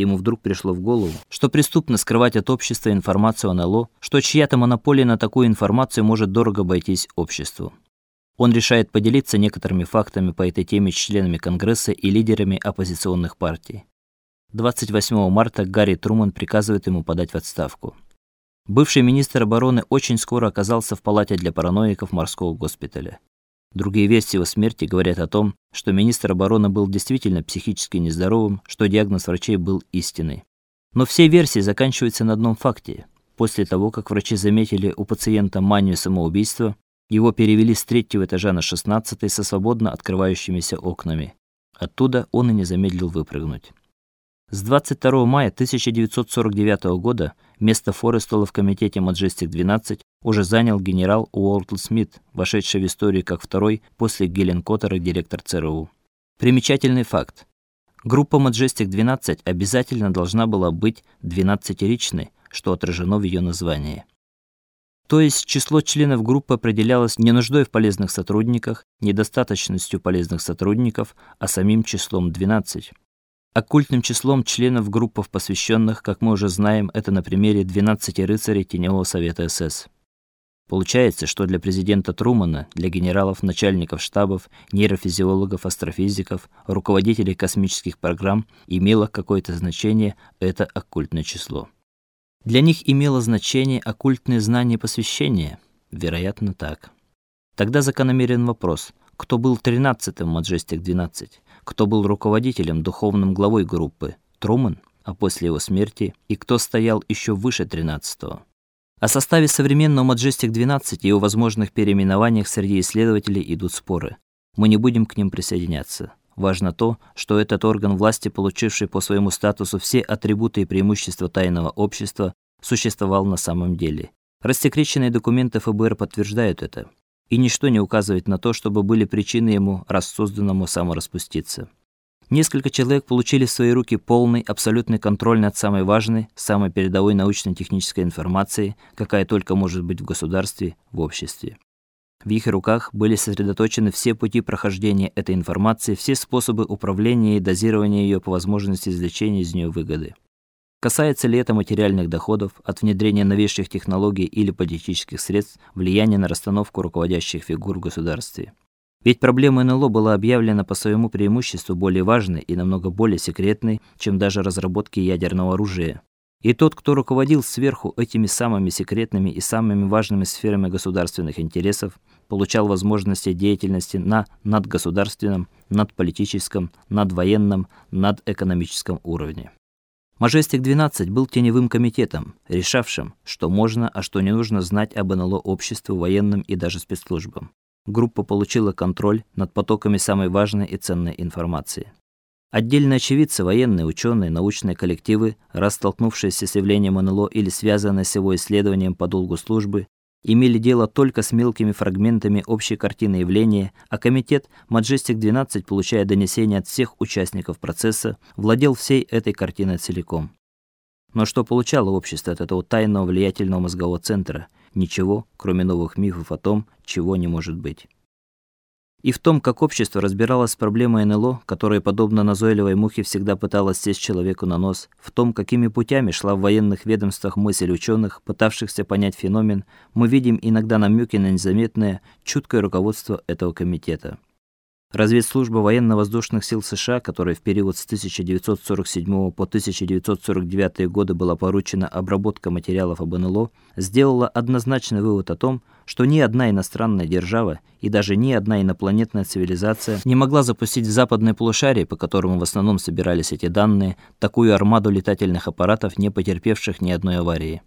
ему вдруг пришло в голову, что преступно скрывать от общества информацию о НЛО, что чья-то монополия на такую информацию может дорого обойтись обществу. Он решает поделиться некоторыми фактами по этой теме с членами Конгресса и лидерами оппозиционных партий. 28 марта Гарри Труман приказывает ему подать в отставку. Бывший министр обороны очень скоро оказался в палате для параноиков морского госпиталя. Другие версии его смерти говорят о том, что министр обороны был действительно психически нездоровым, что диагноз врачей был истинный. Но все версии заканчиваются на одном факте. После того, как врачи заметили у пациента манию самоубийства, его перевели с третьего этажа на шестнадцатый со свободно открывающимися окнами. Оттуда он и не замедлил выпрыгнуть. С 22 мая 1949 года место Форестелла в комитете Majestic 12 уже занял генерал Уолтл Смит, вошедший в историю как второй после Гелен Коттера директор ЦРУ. Примечательный факт. Группа Majestic 12 обязательно должна была быть 12-ричной, что отражено в ее названии. То есть число членов группы определялось не нуждой в полезных сотрудниках, недостаточностью полезных сотрудников, а самим числом 12. Оккультным числом членов группов посвященных, как мы уже знаем, это на примере 12 рыцарей Теневого совета СС. Получается, что для президента Трумана, для генералов, начальников штабов, нейрофизиологов, астрофизиков, руководителей космических программ имело какое-то значение это оккультное число. Для них имело значение оккультные знания и посвящение? Вероятно, так. Тогда закономерен вопрос: кто был тринадцатым Majestic 12? кто был руководителем, духовным главой группы Труман, а после его смерти и кто стоял еще выше 13-го. О составе современного Majestic 12 и о возможных переименованиях среди исследователей идут споры. Мы не будем к ним присоединяться. Важно то, что этот орган власти, получивший по своему статусу все атрибуты и преимущества тайного общества, существовал на самом деле. Рассекреченные документы ФБР подтверждают это и ничто не указывает на то, чтобы были причины ему рассозданному самораспуститься. Несколько человек получили в свои руки полный, абсолютный контроль над самой важной, самой передовой научно-технической информацией, какая только может быть в государстве, в обществе. В их руках были сосредоточены все пути прохождения этой информации, все способы управления и дозирования ее по возможности извлечения из нее выгоды. Касается ли это материальных доходов от внедрения новейших технологий или политических средств, влияния на расстановку руководящих фигур в государстве? Ведь проблема НЛО была объявлена по своему преимуществу более важной и намного более секретной, чем даже разработки ядерного оружия. И тот, кто руководил сверху этими самыми секретными и самыми важными сферами государственных интересов, получал возможности деятельности на надгосударственном, надполитическом, надвоенном, надэкономическом уровне. Мажестик 12 был теневым комитетом, решавшим, что можно, а что не нужно знать об НЛО обществу, военным и даже спецслужбам. Группа получила контроль над потоками самой важной и ценной информации. Отдельные очевидцы, военные, ученые, научные коллективы, раз столкнувшиеся с явлением НЛО или связанные с его исследованием по долгу службы, имели дело только с мелкими фрагментами общей картины явления, а комитет Majestic 12, получая донесения от всех участников процесса, владел всей этой картиной целиком. Но что получало общество от этого тайного влиятельного мозгового центра? Ничего, кроме новых мифов о том, чего не может быть и в том, как общество разбиралось с проблемой НЛО, которая подобно назойливой мухе всегда пыталась сесть человеку на нос, в том, какими путями шла в военных ведомствах мысль ученых, пытавшихся понять феномен, мы видим иногда намеки на незаметное, чуткое руководство этого комитета. Разведслужба военно-воздушных сил США, которая в период с 1947 по 1949 годы была поручена обработка материалов об НЛО, сделала однозначный вывод о том, что ни одна иностранная держава и даже ни одна инопланетная цивилизация не могла запустить в западное полушарие, по которому в основном собирались эти данные, такую армаду летательных аппаратов, не потерпевших ни одной аварии.